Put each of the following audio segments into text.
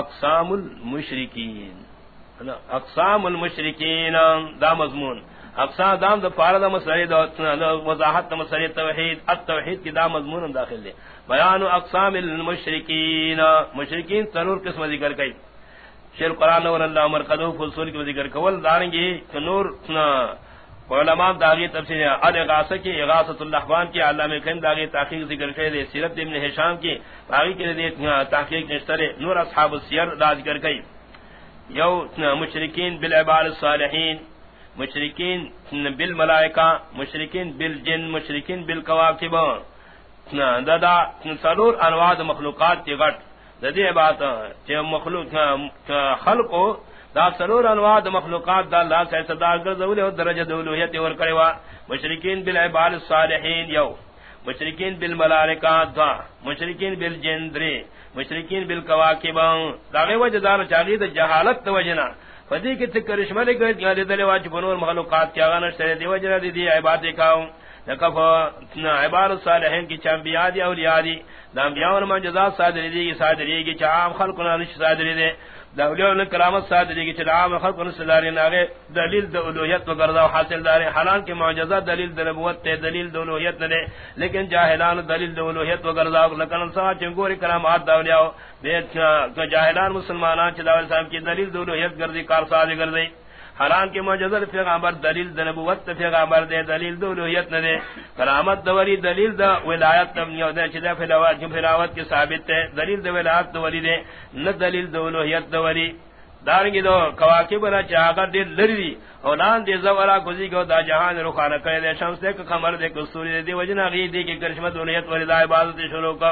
اقسام المشرکین. اقسام المشرکین، دا مضمون. اقسام دام دا پارا دا مسئلہ دا وضاحت، دا مسئلہ توحید. التوحید کی دا مضمون داخل دے بیان اقسام المشرکین. مشرکین تنور قسم ذکر کئی شیر قرآن نور اللہ مرقدو فلسول کی ذکر کول دارنگی نور علماء داغی تفسیر الاغاثہ کی اغاثت اللحبان کی، علامہ کریم داغی تحقیق ذکر کرے دے، سیرت ابن حشام کی باغی کے دے تحقیق نشتر نور اصحاب السیر دا ذکر کئی یو مشرکین بالعباد الصالحین، مشرکین بالملائکہ، مشرکین بالجن، مشرکین بالکواکب دادا سرور انواع مخلوقات کی غٹ۔ ددی بات مخلوق خلق دا سرور انواع مخلوقات دا اللہ سے صدار گردولی و درجہ دولویت ور کروا مشرکین بالعباد الصالحین یو. مشرکین بالملائکات دا مشرکین بالجن دری مشرکین بالکواکب. داغه وجه دار چاغید جہالت توجنا فدی کی تکرشمہ لے گئے دلے واج بنور مخلوقات کیا غنش تے دی وجہ دی دی عبادت کاؤ لکف عباد الصالحین کی چانبیاء دی اولیاء دی دانبیاء و معجزات صادری دی صادری کی چاہم خلقنا نش صادری دی داولیاء کرامت صادری کی چاہم خلقنا صداری ناغے دلیل دا الوحیت و گردہ حاصل دارے حالان کی معجزات دلیل دا نبوت تے دلیل دا الوحیت ندے. لیکن جاہلان دلیل دا الوحیت و گردہ لکن انسان چنگوری کرامات داولیاء بیت جاہلان مسلمانان چداولی صاحب کی دلیل دا الوحیت گردی، کار صادر گردی. حالان کے معجزہ پیغمبر دلیل د نبوت پیغمبر دے، دلیل دو الوہیت نہ دے کرامت دوری دلیل دا ولایت تم یو دے چدا فلاوت، جو فلاوت کے ثابت ہے دلیل د ولایت دوری دے، نہ دلیل دو الوہیت دوری دارنگی دو، کواکب نہ چاہا دے لری۔ اولان دے زورا گزی گو، دا جہان رخانہ کرے دے، شمس دے، کمر دے، کستوری دے۔ دی وجنا غی دی کی کرشمت الوہیت ولی دا عبادت شروع کا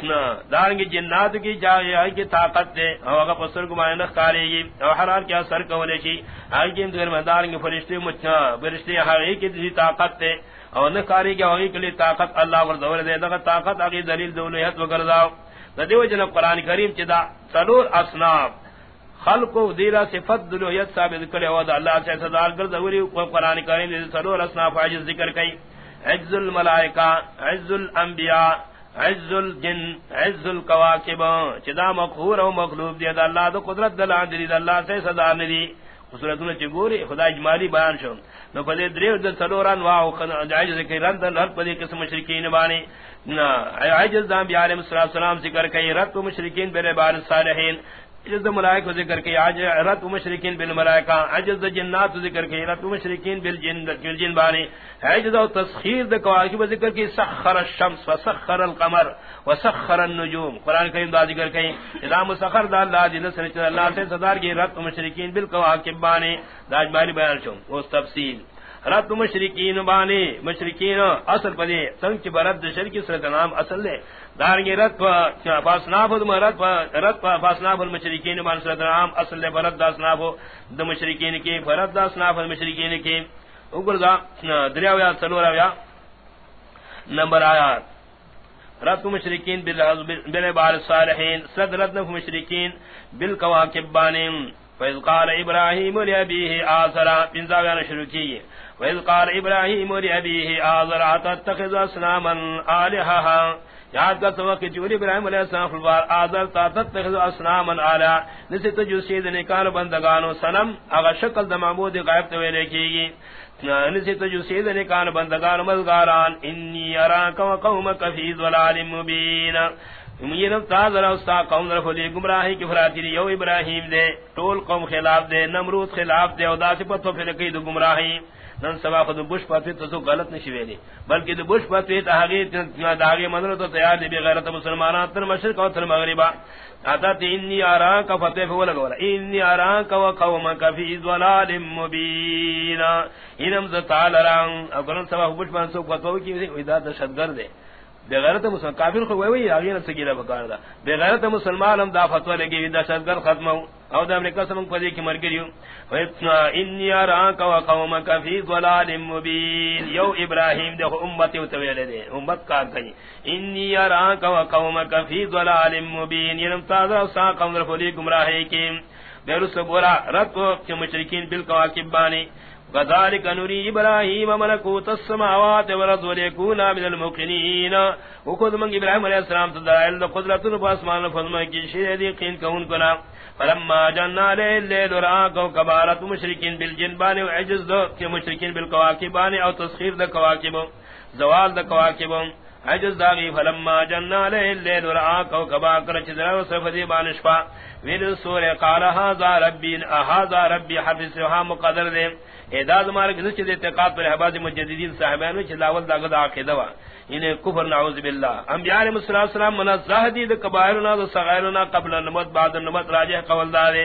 دارنگی جنات کی جائے کی طاقت دے، او اگر پسر کو معنی نخکارے گی، او حرار کیا سر کولے چی، آئی کی امتگر میں دارنگی فرشتی مچھا فرشتی حقیقی کی دی طاقت دے، او نخکارے گی اوہی کلی طاقت اللہ وردور دے دکھا طاقت آگی دلیل دولیت وگرداو دیو جنب قرآن کریم چی دا، سلور اصناب خلق و دیرہ صفت دلویت ثابت کرے ہوا دا اللہ سے صدار گردوری قرآن کریم دی سلور اصناب عجز ذکر کئی۔ عجز الملائکہ، عجز الانبیاء عز الجن، عز الكواكب چدا مقهور او مغلوب دی اللہ دو قدرت دلان دی اللہ سے صدا ندی. خصورتوں چ گوری خدا اجمالی بیان شو. نو پدی دریو د سلوران واو عجز کی رند ہر پدی قسم مشرکین بانی. نا، عجز دام بی علیہ السلام ذکر کئی رت مشرکین بے بار صالحین. عجز ملائک ذکر کی، آج رت مشرکین بالملائکہ، عجز جنات ذکر کی رت مشرکین بالجن بالجن بانی، عجز و تسخیر د کواکب ذکر کی، سخر الشمس وسخر القمر وسخر النجوم قران کریم دا ذکر کی، اذا مسخر دا اللہ دی نصر چ اللہ سے صدر کی رت مشرکین بالکواکب بانی داج باری بیان چوں اس تفصیل۔ رت مشرکین بانی، مشرکین اصل پدی، سنگ برد شرکی سرت نام اصل لے دارنگی رد پا فاسنافو دم رت فاسناف رت رت فاسناف المشرکین بان سرت نام اصل لے برد دا داسناف د مشرکین کی فرد داسناف المشرکین کی۔ اوگر دا دریاو یا سلور آیا نمبر آیات رت مشرکین بالعبار الصالحین صد رت مشرکین بالکواکب بانی فإذ قال إبراهيم لأبيه آذر من زاوية شروكية وإذ قال إبراهيم لأبيه آذر تتخذ أصناما آلهها یاد کا تو کہ جو ابراہیم علیہ السلام فلوار آذر تا تتخذ اصناما اعلی نسی تجو سید نکال بندگانو سنم اگر شکل د معبود غائب تو ویلے کیگی نسی تجو سید نکال بندگان مزگاران انی اراک و قومک فی ضلال مبین. امیر تازر استا قوم در فلی گمراہی کی فراتی یو ابراہیم دے، ٹول قوم خلاف دے، نمرود خلاف دے او دا سپتو پھلکی دو گمراہی. نن سبا خود بوش پاتوی تو غلط نشی ویلی بلکہ دو بوش ہگی تاغی ہگی منرو تو تیار دی غیرت مسلمانان تر مشرق و تر مغربا۔ اتا تی انی آران کا فتح فولا گولا انی ارا کا و قوم کا فی ضلال مبین۔ انم ز تعالی ران اگر سبا بوش پاتوی تو کو کی ودا ویدہ دشدگر دے بغیرت مسلمان کافر کو وہی اگے نہ سگیرا بکار دا بغیرت مسلمان ہم دا فتوا لگی دا شذگر ختم او دا امریکہ سم کو دی کہ مر گئی و انی ارا کا قوم کا فی ضلال مبین. یو ابراہیم دے امت تو ویلے دے امت کا کہیں انی ارا کا قوم کا فی ضلال مبین. یعنی یم تازہ سا قوم فلی گمراہی کی بیرس گورا رت کو مشرکین بالکواکب بانی وذلك نري ابراهيم ملكوت السماوات والارض وليكون من الموقنين. وخذ من ابراهيم عليه السلام تدعيل قدرت الاسمان فضم کی شیء یقین کون کنا فلما جننا الليل را كوكبارت مشركين بالجن بان وعجز دو کہ مشركين بالكواكب بان او تسخير دو كواكب. زوال دو كواكب. عجز داغی فلما جننا الليل را كوكبا کرچ در صفدی بانشفا. ویل سورہ قال هذا ربي هذا ربي حفظها مقدر دے اعداد مارک نچ دے اعتقاد پر احباب مجددین صاحبانو چ لاول دا غدا عقیدہ وا. انہیں کفر نعوذ باللہ. انبیاء علیہ السلام منزہ دی دے کبائرنا و صغائرنا قبل النمت بعد النمت راجح قول دا دے.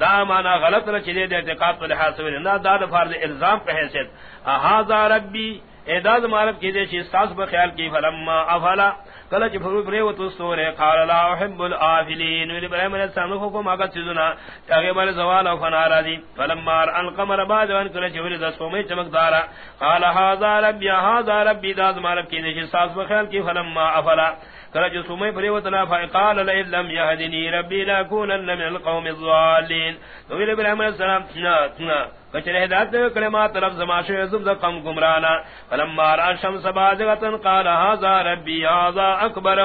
دا مانا غلط نہ چلے دے اعتقاد پر لحاظ سے نہ دا فرض الزام پہ حیثیت. احاذا ربی. اعداد مارک کی دے چ استاس بخیال کی فلما افلا. کلچ فرو پرے و تو سورے قال لا احب الافلین ولی ابراہیم علیہ السلام کو ما کا چیزنا چاگے بل زوال او فنا راضی فلما ان قمر بعد ان کلچ ولی دس میں چمکدارا قال هذا ربي هذا ربي داد مالک کی نش ساس بخیال کی فلما افلا. کلچ سومے پرے و تنا فقال لا لم يهدني ربي لا كون من القوم الضالين تو ولی ابراہیم علیہ السلام نا نا کچرے ہدایت دے کلمات طرف زماشے زم قم گمرانا فلما را شمس بازغتن قال هذا ربي، هذا اکبر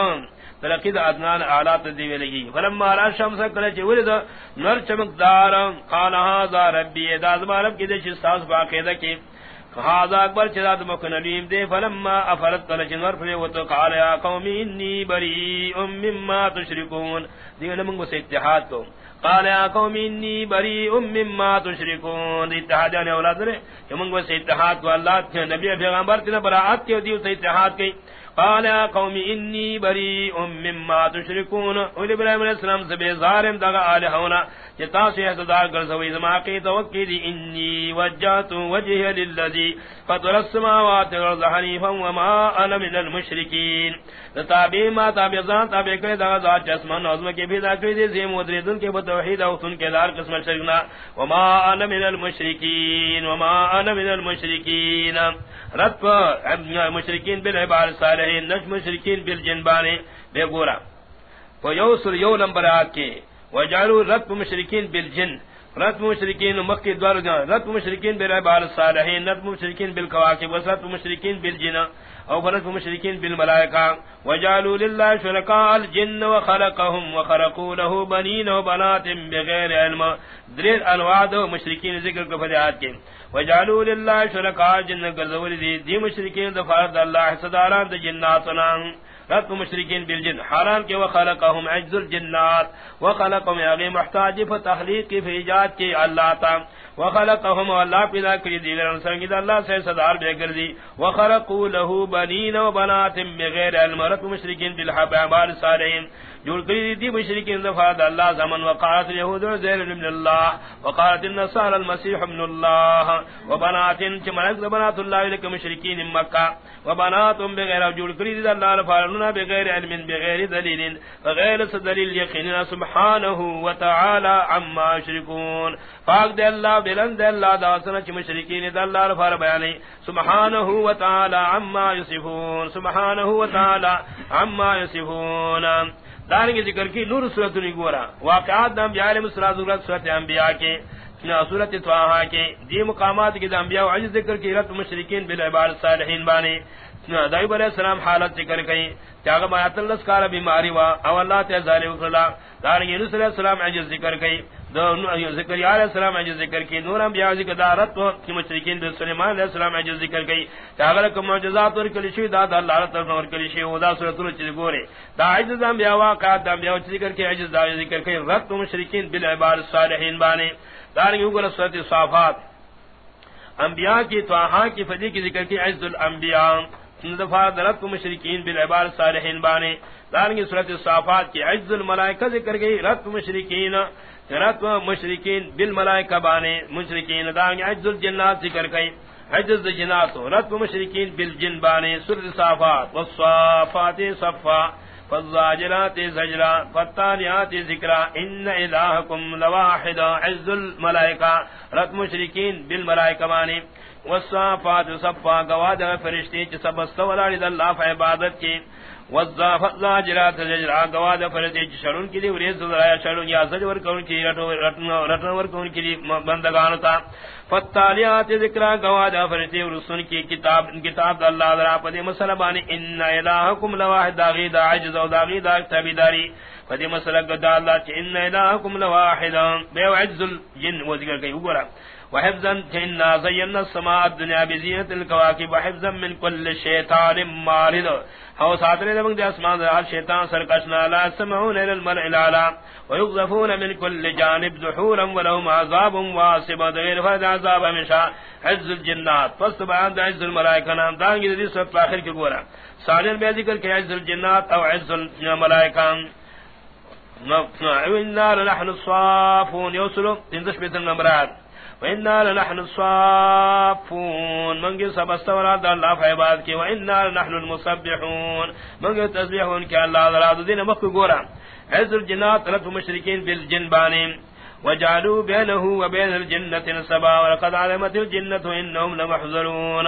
تلقید ادنان اعلی تدیوی لگی فلما را شمس کلچ ولد نور چمکدار، قال هذا ربي. ذات مالک کی دے شستاس باقیدہ کی هذا اکبر چرات مکنلیم دے، فلما افرت کلچ نور پر وتو قال يا قوم اني بريء مما تشركون دینے منگو سے اتحاد کو۔ قال يا قوم اني بريء مما تشركون اتحاد یعنی اولاد نے۔ ہم سے اتحاد کو اللہ کے نبی پیغمبر نے براءت کے دیو سے اتحاد کی۔ قال يا قوم اني بريء مما تشركون اور ابراہیم علیہ السلام سے بیزار دغا الہ ہونا۔ جتا سے حدار کر سوئی زما کی توقع دی انی وجہت وجہ للذی فطر السماوات والارض حنیفا وما انا من المشرکین. تابع ما تابع ذات تابع کرے دا ذات بھی دی ودریدن کے توحید او سن کے دار قسم شرکنا. وما انا من المشرکین، وما انا من المشرکین. رب مشرکین صالحین مشرکین بے گورا. وہ یو سر یو نمبر آ کے وجعلوا رب مشرکین بالجن. رت مشرکین مکی دوار جان مشرکین بالعباد الصالحین رت مشرکین بالکواکب وسرت مشرکین بالجن. او فرت مشرکین بالملائکہ وجعلوا لله شرکاء الجن وخلقهم وخرقوا له بنین وبنات بغیر علم. در انواع دو مشرکین ذکر کو فریاد کے وجعلوا لله شرکاء الجن. گزول دی دی مشرکین دفعت اللہ صداران جناتنا. رب مشرکین بالجن. حرام کہ وخلقهم عجز الجنات. وخلقهم یعنی محتاج فتخلیق کی فیجات کی اللہ تا. وخلقهم اللہ پیدا کری دیگر انسان اللہ سے صدار بے کر دی وخلقوا له بنین و بنات بغیر علم. رب مشرکین بالحب عمال صالحین. جوڑ کری دی مشرکین دفعات اللہ زمن وقالت اليهود زیر من اللہ، وقالت النصار المسیح من اللہ، وبنات چمنک بنات اللہ لک مشرکین مکہ وبنات بغیر جوڑ کری دی اللہ لفارننا بغیر علم، بغیر دلیل بغیر دلیل یقیننا سبحانه وتعالى عما يشركون پاک دے اللہ، بلند دے اللہ، دا سنا چ مشرکین دے اللہ لفار بیانی سبحانه وتعالى عما يصفون سبحانه وتعالى عما يصفون دارنگی ذکر کی، نور صورت نگورا واقعات دا دام بیالیم صورت صورت انبیاء کے صورت تواہا کے، دی مقامات کی دا انبیاء عجز ذکر کی، رت مشرکین بالعبار صالحین بانے. دائیب علیہ السلام حالت ذکر کئی چاگا مایات اللہ سکارا بیماری وا، او اللہ تیزاری نور صلی اللہ علیہ السلام عجز ذکر کئی ذکر علیہ السلام ذکر کی، نور انبیاء ذکر دارت کی مشرکین سلیمان علیہ السلام ذکر معجزات اور اللہ طرف اور گورے دا عجز انبیاء واقعات انبیاء ذکر کی، عجز دا ذکر مشرکین الصالحین بانے دارنگ صافات. انبیاء کی توہاں کی فضی کی ذکر کی عز الانبیاء. دفعہ درت مشرکین بالعبار صالحین بانے دارنگی صورت صافات کی عز الملائکہ ذکر گئی رت مشرکین. رت مشرکین بالملائکہ بانے، مشرکین دارنگی عز الجنات ذکر گئی عجز جنات رت مشرکین بالجن بانے صورت صافات، والصافات صفا، فالزاجرات زجرا، فالتانیات ذکرا، ان الہکم لواحد عز الملائکہ، رت مشرکین بالملائکہ بانے، والصافات صفا، گواد فرشتے چ سب استولاد اللہ فعبادت کی والزاجرات زجرا گواد فرتی شرون کی دی ورید زرایا شرون. یا زجور کون کی رٹن ور کون کی بندگان تا. فتالیات ذکر گواد فرتی رسول کی کتاب کتاب اللہ ذرا پدی مسئلہ بانی. ان الہکم لواحد داغی دا عجز و داغی دا تبیداری پدی مسئلہ گدا اللہ چ ان الہکم لواحد. بے عجز الجن و ذکر کئی اوگرا وحفظا تنا زینا السماء الدنيا بزینت الكواكب وحفظا من كل شیطان مارد. او ساتنے دے دے اسمان دے شیطان سرکشنا لا سمعون الى الملع الاعلى ويقذفون من كل جانب دحورا ولهم عذاب واسب غير فرد عذاب مشاء عز الجنات پس بیان عز الملائکہ نام دانگی دی سب اخر کی گورا سالن بے ذکر کہ عز الجنات او عز الملائکہ وإنا لنحن الصافون يوصلوا تندش بيت النمرات وإنا لنحن الصافون منگی سب استورات اللہ فعباد کی وإنا لنحن المصبحون منگی تسبیحون کی اللہ ذرات دین مخو گورا عز الجنات رت مشرکین بالجن بانیم وجعلوا بينه وبين الجنة نسبا ولقد علمت الجنة إنهم لمحذرون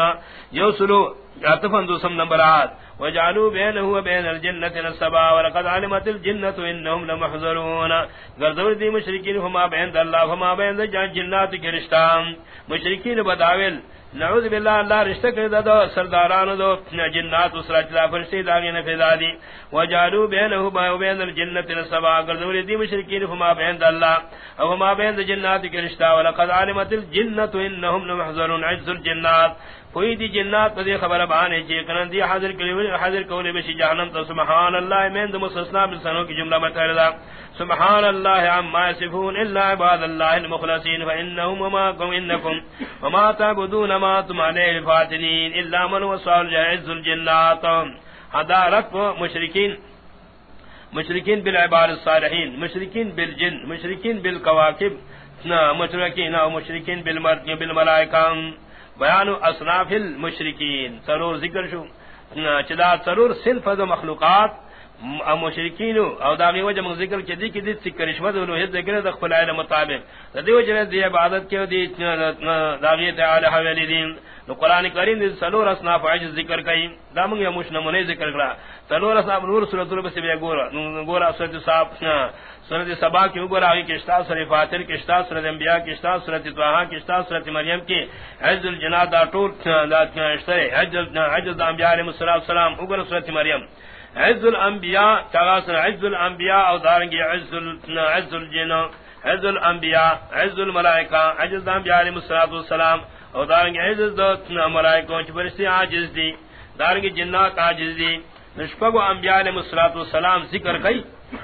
يوصلوا عطفا دوسم نمبرات وجعلوا بينه وبين الجنة نسبا ولقد علمت الجنة إنهم لمحذرون۔ غرزور دي مشركين هما بين الله هما بين الجنات كرشتان مشركين بداول۔ نعوذ باللہ اللہ رشتہ کرتا دو سرداران دو، جنات اسرا چلا فرشتی داگی نفیدہ دی۔ وجالو بینہو باو بین الجنت نصبا قردوری دی مشرکین فما بین اللہ او فما بین جنات کی رشتہ ولقد علمت الجنت انہم لمحضرون عجز الجنات۔ کوئی دی جنات دی خبر بانے چی کنن دی حاضر کلی حاضر کولی بشی جہنم تو سبحان اللہ من دو مستثنا بسنوں کی جملہ متعرضا سبحان الله عما يصفون الا عباد الله المخلصين فانهم وما كم انكم وما تعبدون ما تمعنى الفاتنين الا من وصال جائز الجنات هذا رب مشركين مشركين بالعباد الصالحين مشركين بالجن مشركين بالكواكب مشركين او مشركين بالملائكه بیان اصناف المشرکین سرور ذکر شو. چدا سرور صنف مخلوقات مشرکین او داغی وجہ من ذکر کی دی کی دی سکر رشوت و لوحید ذکر دا خپل علم مطابق. دی وجہ دی عبادت کی دی داغی تعالی حویلی دین نو قرآن کریم دی سلور اصناف عجز ذکر کئی دا منگی مش نمونے ذکر کرا سلور اصناف نور سورت اللہ بسی بیا گورا گورا سورت صاحب سورت سبا کی گورا آگی کشتا سورت فاتر کشتا سورت انبیاء کشتا سورت توہا کشتا سورت مریم کی عجز الجنات دا طور دا اشتر عجز انبیاء علیہ السلام اگر سورت مریم. عز الانبیاء تغاسر عز الانبیاء او دارنگی عز عز الجن، عز الانبیاء، عز الملائکہ عز الانبیاء علیہ الصلوۃ والسلام، او دارنگی عز الملائکہ چ فرشتے عاجز دی، دارنگی جنات عاجز دی، نشپگو انبیاء علیہ الصلوۃ والسلام ذکر کئی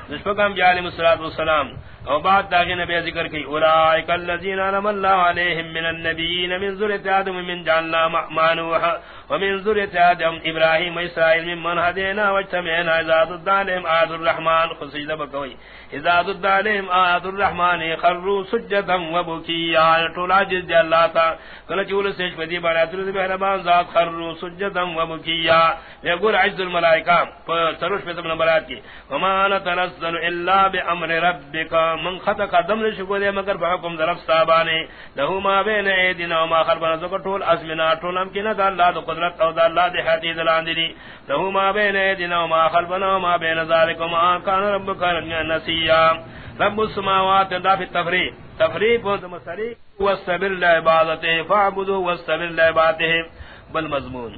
نشپگو انبیاء جی علیہ الصلوۃ والسلام. او بعد داغی نبی ذکر کی، اولائک الذین انعم اللہ علیہم من النبیین من ذریۃ آدم من جعلنا معنوها ومن ذریت آدم ابراہیم و اسرائیل من من حدینا واجتمعنا ازاد الدالیم آیت الرحمن. خود سجدہ بکوئی. ازاد الدالیم آیت الرحمن خرو سجدہ و بکیا. طولا جز دی اللہ تا. کل چول سیج پدی بارا بہربان ذات خرو سجدہ و بکیا. یہ عجز الملائکہ. پر سروش پہ سب نمبرات کی. وما نتنزل الا بامر ربک من خط قدم نشکو دے مگر بحکم ذرف صابانے لہو ما بین ایدنا وما خربنا ذکر طول ازمنا طول امکنا دا اللہ دا قدرت او دا اللہ دی حتی دلان دی. ما بین ایدنا وما خلفنا وما بین ذالک وما کان ربک نسیا رب السماوات دا فی تفریق تفریق و مسری واستبر لعبادته. فاعبدو واستبر لعبادته. بل مضمون.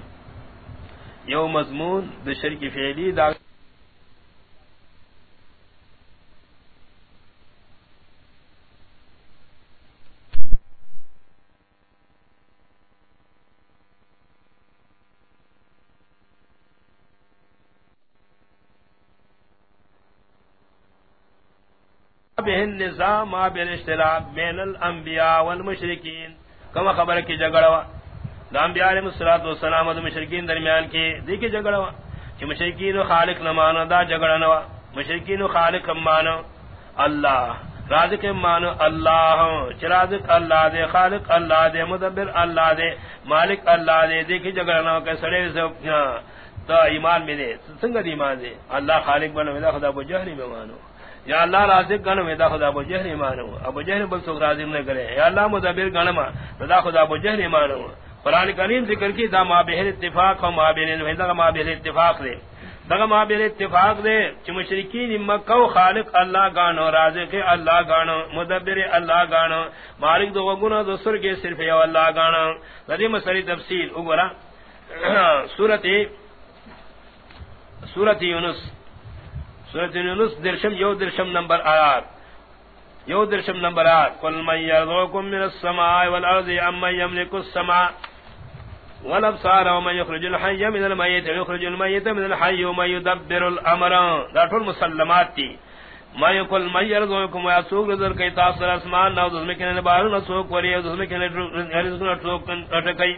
یو مضمون دا شرک فعلی دا بہن نظام ما بین اشتراک بین الانبیاء والمشرکین. کما خبر کی جگڑوا دا انبیاء علیہ الصلوۃ والسلام و مشرکین درمیان کی دیکھ جگڑوا کہ مشرکین و خالق نہ مانو، دا جگڑنوا مشرکین و خالق مانو، اللہ. رازق مانو، اللہ. چرازق اللہ دے، خالق اللہ دے، مدبر اللہ دے، مالک اللہ دے. دیکھ جگڑنا کہ سڑے سے تو ایمان میں دے. سنگ ایمان دے. اللہ خالق بنو خدا بو جہری میں مانو. یا اللہ رازق گن میں دا خدا ابو جہل ایمان ہوں ابو جہل بل سو رازق نہ کرے۔ یا اللہ مدبر گن ما دا خدا ابو جہل ایمان ہوں قران کریم ذکر کی دا ما بہر اتفاق و ما بین دا ما بہر اتفاق دے۔ دغه ما به اتفاق دے چې مشرکین مکه او خالق الله غانو رازق الله غانو مدبر الله غانو مالک دو غونو دو سر کے صرف یو الله غانو دې مسری تفصیل وګورا سورته سورته یونس۔ سورته یونس درشم یو درشم نمبر آیات یو درشم نمبر آیات قل من یرزقکم من السماء والارض ام من یملک السماء والابصار ومن يخرج الحي من الميت ويخرج الميت من الحي ومن يدبر الامر دا ټول مسلمات دي. ما يقول من يرزقكم ويسوق رزق كي تاثر اسمان نو دسمه كن بار نو سوق وري دسمه كن رزق نو سوق اٹکئی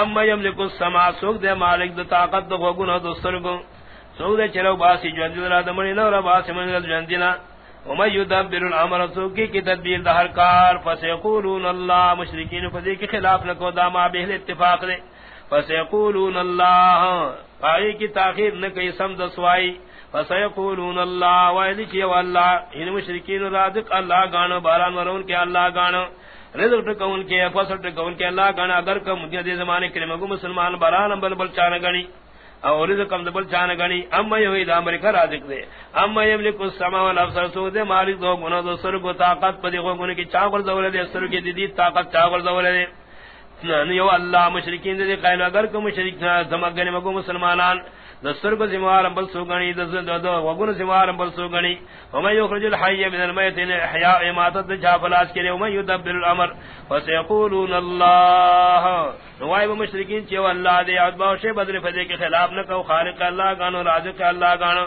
اما يملك السماء، سوق دے مالک د طاقت د غوګونو د سترګو سوق دے چلو باسی جوند را دمنی نو را باسی من جوندینا ومن يدبر الامر سوکی کی تدبیر دہر کار، فسیقولون اللہ، مشرکین فضی کی خلاف لکو داما بہل اتفاق دے۔ فسیقولون اللہ، آئی کی تاخیر نکی سمد سوائی۔ فسیقولون اللہ ویلی کی واللہ ان مشرکین رازق اللہ گانو، باران ورون کے اللہ گانو۔ رزق ٹکون کے، فصل ٹکون کے اللہ گانا اگر کم مجھے زمانے کریم کو مسلمان باران بل بل چانا گنی۔ او رزقم دبل چان گنی اما یوی دا امریکہ رازق دے اما یملک السما والابصار سو دے مالک دو گنا دو سر کو طاقت. پدی کو گنے کی چاغر دولے دے سر کی دی طاقت چاغر دولے دے نیو اللہ مشرکین دے قائل. اگر کو مشرک نہ زمگنے مگو مسلمانان دستر کو زموار بل سو گنی دز دو وگن زموار بل سو گنی وما یخرج الحی من المیت احیاء اماتت جا فلاس کرے وما یدبر الامر فسیقولون اللہ نوائب مشرکین چیو اللہ دے عدباو شے بدر فدے کے خلاف نکو خالق اللہ گانو رازق اللہ گانو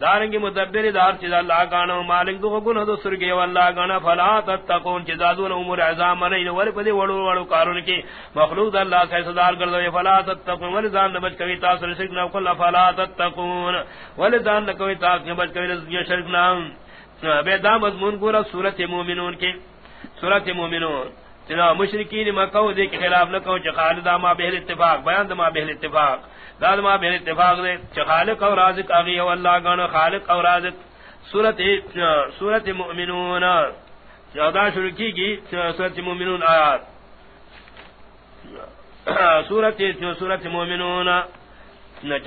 دارنگی مدبر دار چیز اللہ گانا مالک دو گنہ دو سرگی واللہ گانا فلا تتقون چیز دون امور عظام منین ولی پدی وڑو وڑو کارون کی مخلوق اللہ سیس دار کردو فلا تتقون، ولی زان نبچ کوئی تاثر شرکنا کل فلا تتقون، ولی زان نکوی تاثر نبچ کوئی رزقی شرکنا بے دا مضمون گورا سورت مومنون کی، سورت مومنون۔ تنا مشرکین مکہ دے کے خلاف نہ کہو خالد ما بہل اتفاق، بیان ما بہل اتفاق۔ داد ما اتفاق دے خالق اور رازق اگی ہو اللہ گنا خالق اور رازق. سورت سورت مؤمنون. جدا شروع کی گی سورت مؤمنون آیات. سورت سورت مؤمنون.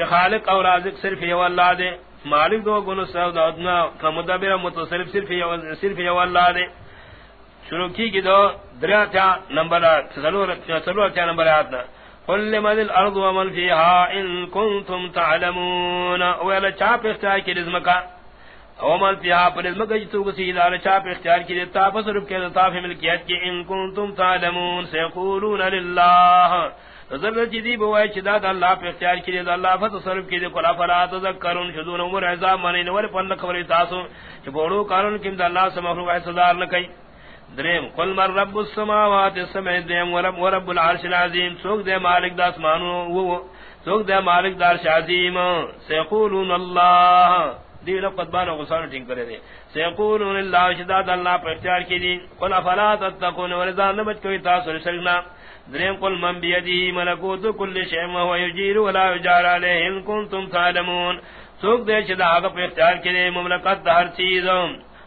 خالق اور رازق صرف یہ اللہ دے. مالک دو گن سب دادنا مدبر متصرف صرف صرف یہ اللہ دے. شروع کی گی دو، دریا تھا نمبر سلور تھا نمبر آتنا قل لمن الارض ومن فيها ان كنتم تعلمون. ولا چاپ اختیار کی رزمکا ومن فيها پر رزمکا جتو کسی دار چاپ اختیار کی دیتا فصرف کے لطاف ملکیت کی ان كنتم تعلمون. سيقولون لله نظر جدی بوائے چدا اللہ پہ اختیار کی دیتا اللہ فتصرف کی دیتا کلا فلا تذکرون شدون امور عذاب منین ور پن خبری تاسو. چپوڑو کارن کم دا اللہ سے مخلوق احسدار نکی دریم، قل من رب السماوات السمع دیم ورب ورب العرش العظیم. سوک دے مالک دا اسمانو سوک دے مالک دا عرش عظیم. سیقولون اللہ. دی لفظ بانا غصان ٹھنگ کرے دے. سیقولون اللہ، شداد اللہ پر اختیار کی دین قل افلا تتقون ورزان نبت کوئی تاثر شرکنا دریم، قل من بیدی، ملکوت کل شیم وہو یجیر ولا یجار علیہ، ان کنتم تعلمون سوک دے، شداد پر اختیار کی دے، مملکت دا ہر چیزوں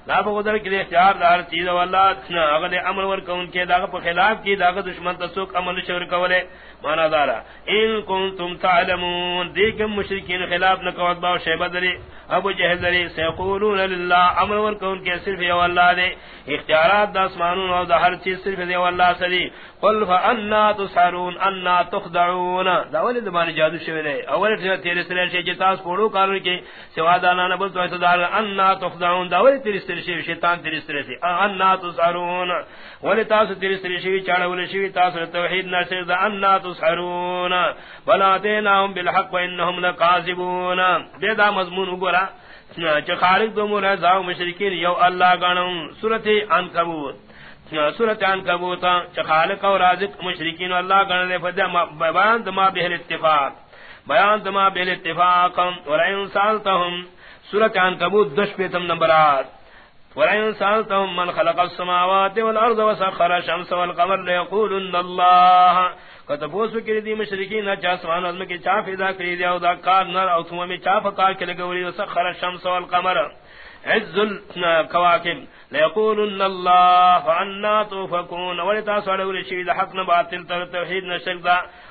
لا بغدر کے اختیار دار چیز والله اگر عمل ور کون کے داغ پر خلاف کی داغ دشمن تسوک عمل شور کولے مانا دارا ان کنتم تعلمون دیکھم مشرکین خلاف نہ کوت با شیبہ دری ابو جہل دری سیقولون للہ عمل ور کون کے صرف یہ والله دے اختیارات دا اسمانون اور دا ہر چیز صرف یہ والله سری قل فانا تسحرون انا تخدعون. دا ولے زمان جادو شوی دے اول تیرے سرے شے جتاس کوڑو کارن کے سوا دانا نہ بول تو دار انا تخدعون. دا ولے تیرے سرے شے شیطان تیرے سرے سے۔ انا تسحرون۔ ولے تاس تیرے سرے شے چاڑا ولے شے تاس توحید نہ سے دا انا تسحرون۔ بلا دیناهم بالحق وانهم لقاذبون بے دا مضمون وګرا چ خالق دو مور زاو مشرکین یو اللہ گانم سورۃ عنکبوت۔ سورۃ عنکبوت چ خالق اور رازق مشرکین اللہ گن نے فدا بیان دما بہل اتفاق. بیان دما بہل اتفاق. اور ولئن سالتهم سورۃ عنکبوت دش پیتم نمبر نمبرات ولئن سالتهم من خلق السماوات والارض وسخر الشمس والقمر ليقولن الله کتبوسو کری دی مشرکین چا سوان ازم کی چا فیدا کری دی او دا کار نر او تمو میں چا فکار کلے گوری سخر الشمس والقمر عز الكواكب ليقولن الله فعنا توفكون ولتا صلوا لشيد حق باطل توحيد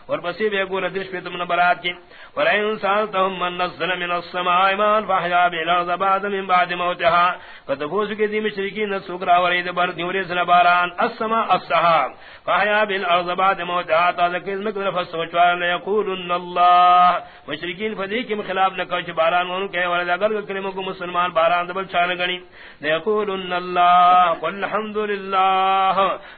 نشردا ورپسی بے گور درش پہ تم نبرات کی ولئن سالتهم من نزل من السماء ماء فحيا بالارض بعد من بعد موتها. فتفوز کی دی مشرکین سوگرا ورید بر دیورے سن باران السماء السحاب فحيا بالارض بعد موتها. تذکر مقدر فسوچوا ليقولن الله. مشرکین فدی کے خلاف نہ کچھ باران ان کے ولد اگر کلمہ کو مسلمان باران دبل چھان گنی ليقولن الله. قل الحمد لله.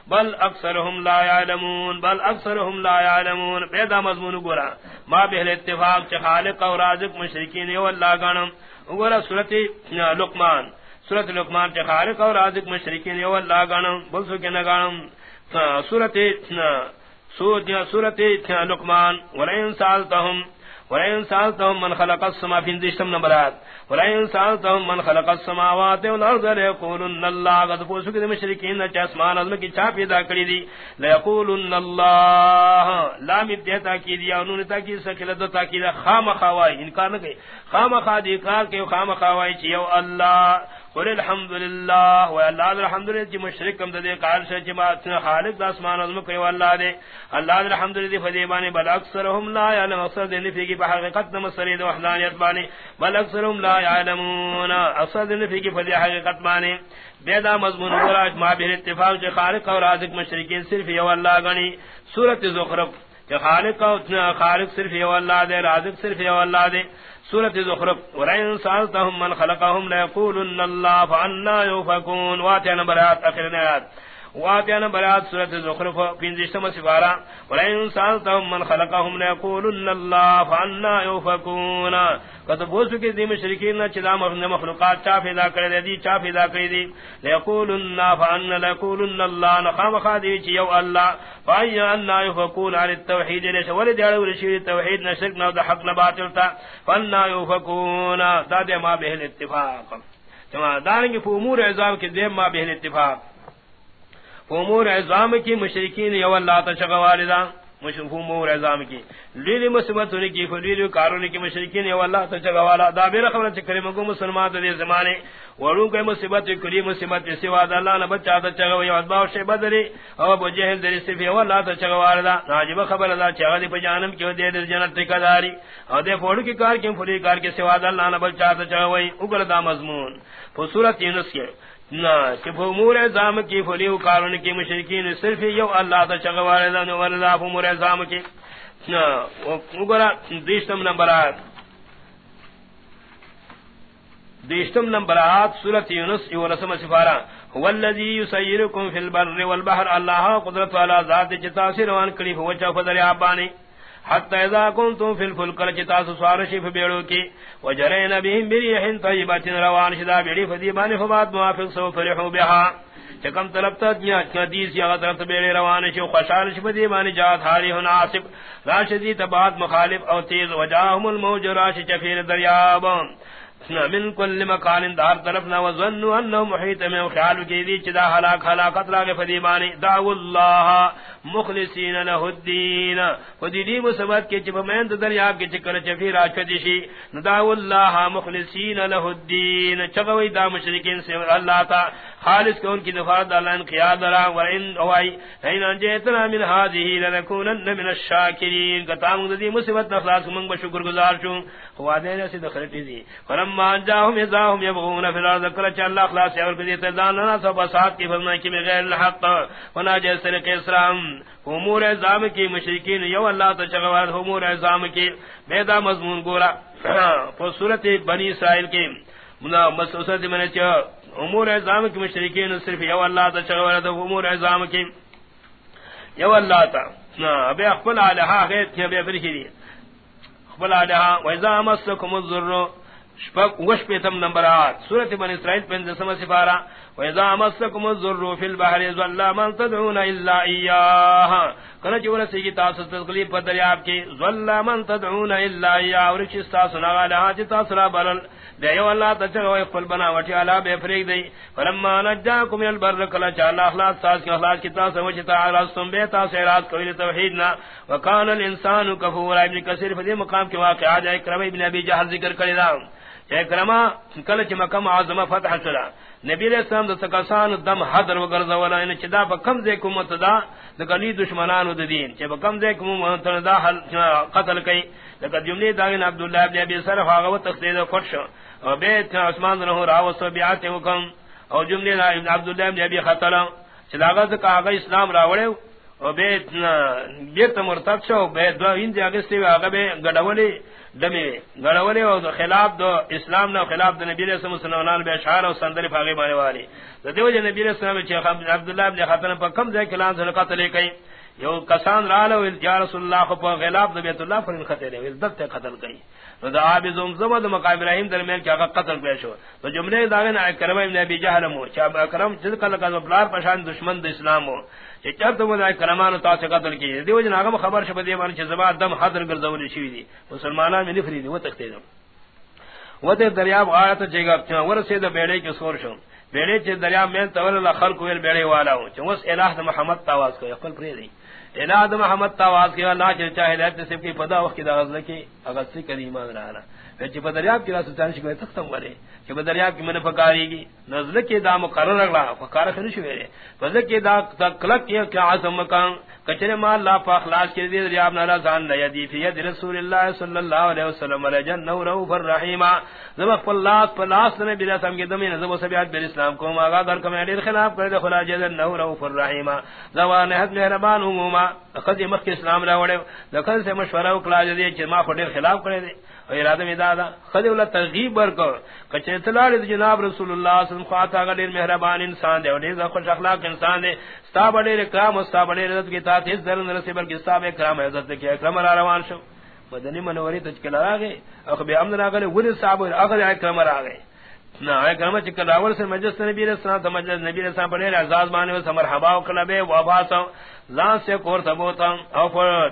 بل اکثرهم لا يعلمون. بل اکثرهم لا يعلمون. مضمون، پیدا مضمون گورا ما بہل اتفاق چ خالق اور رازق مشرکین یو اللہ گنم گورا سورۃ لقمان. سورۃ لقمان چ خالق اور رازق مشرکین یو اللہ گنم بول سو کہ نہ گنم سورۃ سورۃ لقمان. ولئن سالتهم ولئن سالتهم من خلق السماء في دشتم ولئن سالتهم من خلق السماوات والارض ليقولن الله قد فوسك المشركين جسمان ازم کی چا پیدا کڑی دی. ليقولن الله. لا مدتا کی دی انہوں نے تاکہ سکلت تاکہ خام خوائی انکار نہ کہ خام خادی اقرار کہ خام خوائی چیو اللہ. قل الحمد لله والله الحمد لله جی مشرک کم دے قال سے جما خالق اسمان عظم کوئی والله دے۔ اللہ الحمد لله فدیبانی بل اکثرهم لا يعلم اکثر دین فی کی بحقیقت مسرید وحدانیت بانی۔ بل اکثرهم لا يعلمون اکثر دین فی کی فدی حقیقت بانی۔ بیدا مضمون وراج ما بہر اتفاق جو خالق اور رازق مشرکین صرف یو اللہ گنی۔ سورۃ زخرف۔ کہ خالق اور خالق صرف یو اللہ دے، رازق صرف یو اللہ دے۔ سورت زخرف ورائن سالتهم من خلقهم ليقولن الله فعنا يوفكون واتي نمبر آيات اخر نيات واتي نمبر سورت زخرف پینزشتم سفارا ورائن سالتهم من خلقهم ليقولن الله فعنا يوفكون قد بوسو کی دی مشرکین چدا مخلوقات چا پیدا کرے دی، چا پیدا کرے دی. ليقولن فعنا ليقولن الله نخام خادی چی یو اللہ. فائی ان يفقون عن التوحید لیش ولد یعلو رشید التوحید نشرک نو دا حق نباطل تا. فانا يفقون دا دے ما بہن اتفاق. جمع دارنگی فو امور عظام کی دے ما بہن اتفاق. امور عظام کی مشرکین یو اللہ تشغوالدان مشرفو مور اعظام کی۔ لیلی مصیبت ہونے کی فلیلی کارون کی مشرکین یو اللہ تا چگا والا۔ دا بیر خبر چکری مگو مسلمان دے زمانے۔ ورون کوئی مصیبت کلی، مصیبت سوا دا اللہ نہ بچا تا چگا وی ادبا شی بدری او ابو جہل دری صرف یو اللہ تا چگا ناجب خبر اللہ چگا دی پجانم کیو دے دے جنت ٹھکاداری او دے فوڑ کی کار کی فلی کار کے سوا دا اللہ نہ بچا تا چگا وی۔ اگر دا مضمون۔ فسورت یونس کے۔ نہ کہ امور اعظام کی فلیو کارن کی مشرکین صرف یو اللہ تا چغوار دان ورلا امور اعظام کی۔ نہ وګرا دیشتم نمبرات دیشتم نمبر نمبرات سورۃ یونس، یو رسم سفارا هو الذی یسیرکم فی البر والبحر، اللہ قدرت والا ذات چتا سروان کلی ہو چا فدر ابانی حتی اذا کنتم كنتم في الفلك لجتاس سوارشي فبيرو کی وجرين بهم بریحن طيبة روان شدا بیڑی فديبان فبات موافق سو فرحو بها. چکم طلب تا دنیا حدیث یا طرف بیڑی روان شو، خوشحال شو دیوانی جات حالی ہن عاصب راشدی تباد مخالف او تیز، وجاہم الموج راش چفیر دریابان من كل مكان دار طرفنا وظنوا انه محيط من خيال کی دی چدا ہلاک ہلاکت لاگے فدیبانی دعو اللہ مخلصین له الدین. فدی مصیبت کے چپ میں دریا کے چکر چفی راج فدیشی دعو اللہ مخلصین له الدین. چگوی دا مشرکین سے اللہ تا خالص کو ان کی دفاع اللہ قیاد را و ان اوائی این انجیتنا من هذه لنکونن من الشاکرین. قطام دی مصیبت نخلاص من بشکر گزار شوں ہوا دینے سے دخلتی دی۔ فلما جاہم ازاہم یبغون فی الارض کرچ اللہ خلاص اور کدی تزان لنا سب سات کی فرمائے کہ غیر الحق ونا جے سرق اسلام۔ امور اعظام کی مشرکین یو اللہ تچغوار امور اعظام کی۔ بیدا مضمون گورا۔ فصورت بنی اسرائیل کی۔ منا مسوسۃ میں چ امور اعظام کی مشرکین صرف یو اللہ تچغوار امور اعظام کی۔ یو اللہ تا۔ ابے اخبل علیہ غیر تھے بے فرشی دی۔ اخبل علیہ واذا مسکم الذر شپک وش پیتم نمبرات سورت بن اسرائیل پنز سم سفارا وَإِذَا مَسَّكُمُ الزُّرُّ فِي الْبَحْرِ ظَلَّ من تدعون الا إِيَّاهَا کنا چور سیگی تاسو تکلیف پر دریاب کی ظَلَّ مَنْ تَدْعُونَ إِلَّا إِيَّاهَا ورچستا سناغا لہا چتا سرا بلل دیو اللہ تچگو اقفل بنا وٹی علا بے فریق دی. فلما نجاکم البر کلا چالا اخلاص ساس کی اخلاص کی تاسو وچتا علاستم بے تاسو اعراض کوئی توحیدنا. وکان الانسان کفورا. ابن کثیر فدی مقام کے واقع آجائے کرم ابن ابی جہل ذکر کردام اکرما کل چ مکم اعظم فتح شرا نبی علیہ السلام د سکاسان دم حضر وگر زولا ان یعنی چدا بکم دے کو متدا د کلی دشمنان د دین. چ بکم دے کو متدا قتل کئ د جملے داغن عبداللہ ابن ابی سر فاغو تخدید فرش او بیت عثمان رہ راو سو بیات حکم. او جملے دا ابن عبداللہ ابن ابی خطر چلاغت کا آگا اسلام راوڑے او بیت بیت مرتد شو. بیت دو ہند اگستی آگا بے گڑولی دمی گڑولی او خلاف دو اسلام نو خلاف دو نبی رسول اللہ صلی اللہ علیہ وسلم بے سندری فاغی بانے والی. دو دیو جے نبی رسول اللہ چیخ عبداللہ ابن خطر پر کم دے کلان سے قتل کئی. یو کسان رالو یا رسول اللہ خو په غلاف دو بیت اللہ پر خطر ہے دت قتل کئی نو دا اب زمزم د مقام ابراہیم درمیان کیا قتل پیش ہو تو جملے داغن کرم ابن ابی جہل مو، چا کرم جل کل کا بلار پشان دشمن د اسلام ہو کہ چرت وہ دا کرمان تو قتل کی دیو جن اگم خبر شب دی مان چ زبا دم حاضر گر زول شی دی مسلمانان میں نفری دی وہ تختے دو وہ تے دریاب آیت جگہ چا ور سے دا بیڑے کے سور شو بیڑے چ دریاب میں تول خلق ویل بیڑے والا ہوں چ اس الہ محمد تواز کو خپل پری دی الہ محمد تواز کے اللہ چاہے لے تے کی، پدا وقت کی دا غزل کی اگر سی کری ایمان رہا پھر چ بدریاب کی راس چانش کو تختم ورے کہ بدریاب کی من پکاری گی نزل کے دا مقرر رگلا فکار کھن شو ویرے فز کے دا کلک کی کیا اعظم مکان. کچرے مال لا اخلاص کے دی دریاب نہ زان لے دی فی ید رسول اللہ صلی اللہ علیہ وسلم علی جن نور الرحیم. زب اللہ پلاس نے بلا سم کے دمین زب سبیات بر اسلام کو ما اگر کم علی خلاف کر دے خلا جن نور الرحیم. زوان حد مہربان ہوں خد مخ اسلام را وڑے دخل سے مشورہ کلا جے چ ما خڈ خلاف کرے دے ارادہ میں دادا خد ولا ترغیب بر کو کچے تلال جناب رسول اللہ صلی اللہ علیہ وسلم خاطا غیر مہربان انسان دے اور خوش اخلاق انسان دے ستا بڑے کرام ستا بڑے عزت کی تات اس درن رسی بلکہ ستا بے کرام عزت کے اکرم را روان شو. مدنی منوری تجکل آ گئے اخ بے امن را گئے ور صاحب اخر اکرم را گئے نہ اکرم چکل راول سے مجلس نبی علیہ السلام مجلس نبی علیہ السلام بڑے اعزاز مانے و مرحبا و کلبے و اباسا لان سے کور ثبوتا او پر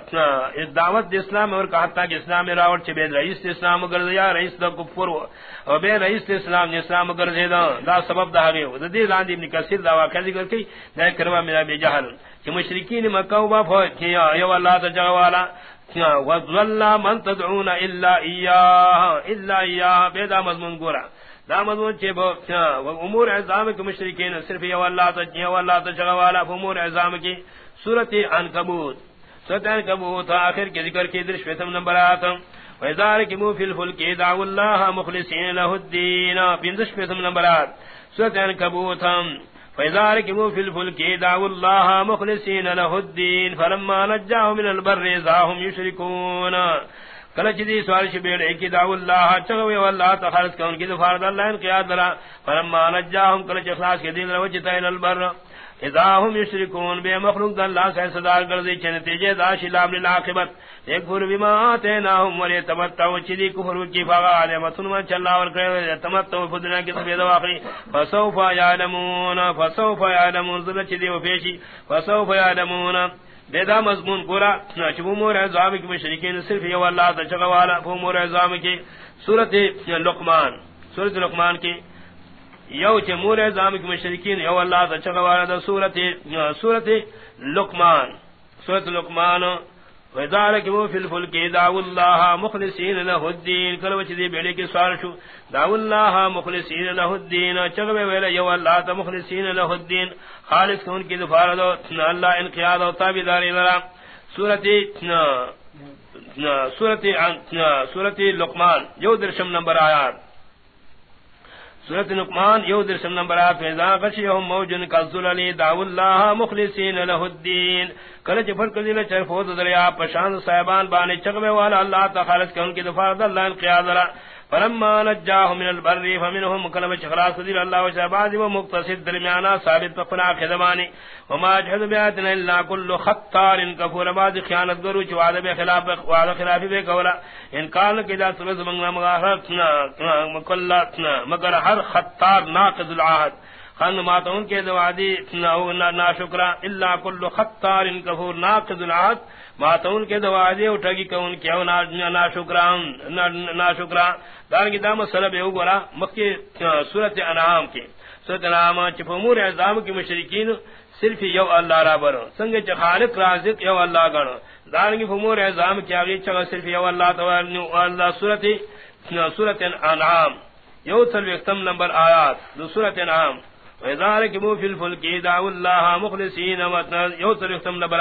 اس دعوت اسلام اور کہا تھا کہ اسلام راوٹ چ بے رئیس اسلام گرد یا رئیس دا کفر او بے رئیس اسلام نے اسلام گرد دا دا سبب دا ہے وہ دی لاندی ابن کثیر دا واقعہ ذکر کی نہ کروا میرا بے جہل۔ کہ مشرکین مکہ و با کیا یا اللہ تعالی والا اچھا، وظل من تدعون الا اياه الا اياه بے دا مضمون گورا۔ دا مضمون چے بو اچھا، امور اعظام کے مشرکین صرف یا اللہ تعالی والا، امور اعظام کی۔ سورت عنکبوت. سورت عنکبوت آخر کے ذکر کی درش پیتم نمبر آتم ویزار کی مو فی الفلک دعو اللہ مخلصین لہ الدین پیندش پیتم نمبر آت سورت عنکبوت فیزار کی مو فی الفلک دعو اللہ مخلصین لہ الدین فلما نجاہ من البر ازاہم یشرکون کلچ دی سوال شبیر ایکی دعو اللہ چگوی واللہ تخارس کون کی دفارد اللہ انقیاد لرا. فلما نجاہم کلچ اخلاص کے دین روچتا الالبر اذا هم يشركون بمخلوق الله سے صدار کر دی چن تیجے دا شلام للعاقبت ایک بھر بما اتیناهم وليتمتعوا چدی کفر کی فغا علمتن من چلا اور کرے تمتع فدنا کی سبید واخری فسوف يعلمون فسوف يعلمون ذل چدی و پیشی، فسوف يعلمون بیدا مضمون پورا چبو مور اعظام کی مشرکین صرف یہ اللہ تچغوا والا مور اعظام کی۔ سورۃ لقمان سورۃ لقمان کی یو چ مور اعظام کی مشرکین، یو اللہ تا چغوارا دا سورت سورت لقمان سورت لقمان وذالک مو فی الفلک دعو اللہ مخلصین له الدین کلو چ دی بیڑے کی سوال شو۔ دعو اللہ مخلصین له الدین چغوے ویلا یو اللہ تا مخلصین له الدین خالص کون کی دفار دو اللہ انقیاد و تابعداری لرا۔ سورت سورت سورت لقمان۔ یو درشم نمبر آیات۔ سورت نقمان یو درسم نمبر نمبرات فیضا غشیهم موجن کالزللی دعو اللہ مخلصین له الدین۔ کلچ فرق دیل چرفوز دریا پشاند صاحبان بانی چقبے والا اللہ تخالص خالص کے ان کی دفار اللہ انقیاد اللہ فلما نجاه من البر فمنهم كلمه خلاص دي الله وشباد ومقتصد درمیانا ثابت فنا خدمانی وما جهد بياتنا الا كل خطار كفور بعد خیانت گرو چواد بے خلاف وعد خلاف بے قولا. ان قال كذا سرز من مغاهرتنا مكلاتنا مگر ہر خطار ناقض العهد. خان ماتون کے دوادی نا شکرا اللہ کل خطار کفور ناقض العهد. ماتون کے دوادی اٹھگی کون کیا نا شکرا نا شکرا دار کی دام سلب یو گورا مکی صورت انعام کی صورت انعام چپ امور اعظام کی مشرکین صرف یو اللہ را برو سنگ چ خالق رازق یو اللہ گنو دار کی امور اعظام کی اگے چ صرف یو اللہ تو اللہ صورت سورت انعام. یو تلویختم نمبر آیات دو سورت انعام. وإذا ركبوا في الفلك دعوا الله مخلصين وطن یو تلویختم نمبر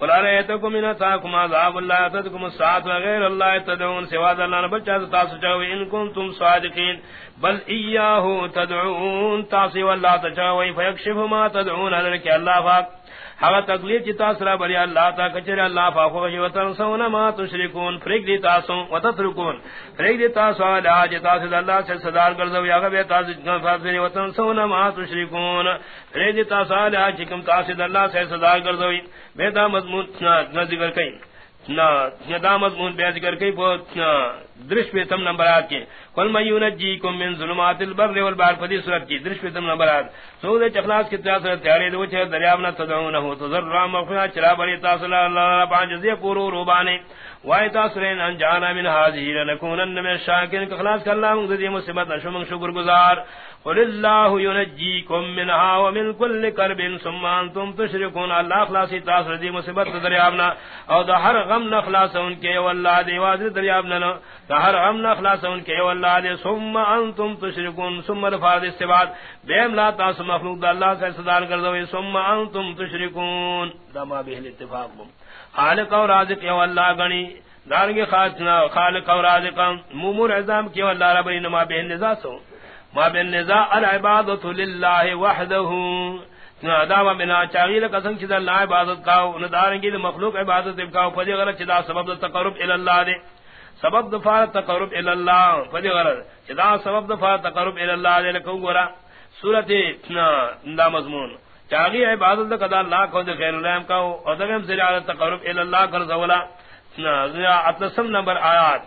قل أرأيتكم من أتاكم عذاب الله أتتكم الساعة وغير الله تدعون سواد الله نبجة تاسجوا إن كنتم صادقين. بل إياه تدعون تاسي والله تجاوي فيكشف ما تدعون لك الله فاق. ہوا تکلیف چتا سرا بری اللہ تا کچر اللہ فاخو ہی وتن سون ما تشركون فریق دی تاسو وتتركون فریق دی تاسو الا جتا سے اللہ سے صدار کر دو یا بے تاس فاضل وتن ما تشركون فریق دی جی تاسو چکم تاس اللہ سے صدار کر دو بے دا مضمون نہ ذکر کئ نہ دا مضمون بے ذکر کئ بہت درش پہ تم نمبرات کے۔ کل میون جی کم من ظلمات البر والبحر فدی صورت کی درش پہ تم نمبرات سود اخلاص کی تیاسر تیاری دو چھے دریاب نہ تدعونہو۔ تذرع مغفرہ چلا بری تاصل اللہ پانچ زی قرور روبانے۔ وائی تاثرین انجانا من حاضی لنکونن من الشاکرین اخلاص کر اللہ مقدر مصیبت نشمن شکر گزار۔ قل اللہ ینجیکم منها ومن کل کرب ثم انتم تشرکون، اللہ اخلاصی تاثر دی مصیبت دریابنا، او دا ہر غم نخلاص ان کے واللہ دی واضح دریابنا، دا ہر غم نخلاص ان کے واللہ دی ثم انتم تشرکون، ثم رفا دی استباد بیم لا تاثر مخلوق دا اللہ کا صدار کردوئی ثم انتم تشرکون، دا ما بہل اتفاق بم۔ خالق اور رازق یو اللہ گنی، دارنگی خالق اور رازق ممور عظام کیو اللہ ربنی نما بہن نزا سو ما بہن نزا العبادت للہ وحدہ. داوا بنا چاغیل قسم چدا اللہ عبادت کاو ندارنگی دا مخلوق عبادت کاو پدی غلط چدا سبب دا تقرب الی اللہ دے. سبب دفار تقرب الی اللہ پدی غلط چدا سبب دفار تقرب الی اللہ دے لکو گورا سورت دا مضمون. چاگی عبادت دا قدر اللہ کو دے خیر اللہ کا اور دغم ذریعہ تقرب الی اللہ کر زولا. نمبر آیات.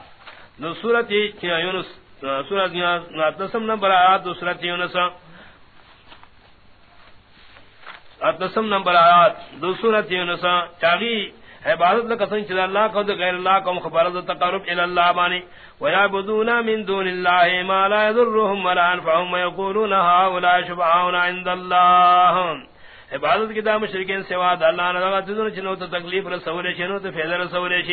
دو سورت یونس سورت اتسم نمبر آیات دو سورت اتسم نمبر آیات دو سورت چاگی عبادت لکسن چلا اللہ کو دو غیر اللہ کو مخبرت تقرب الى اللہ بانی۔ ویعبدون من دون اللہ ما لا يضرهم ولا ينفعهم ويقولون هؤلاء شفعاؤنا عند الله۔ عبادت کی دا مشرکین سوا، دا اللہ نے لگا چنو تو تکلیف رسول چنو تو فیض رسول چھ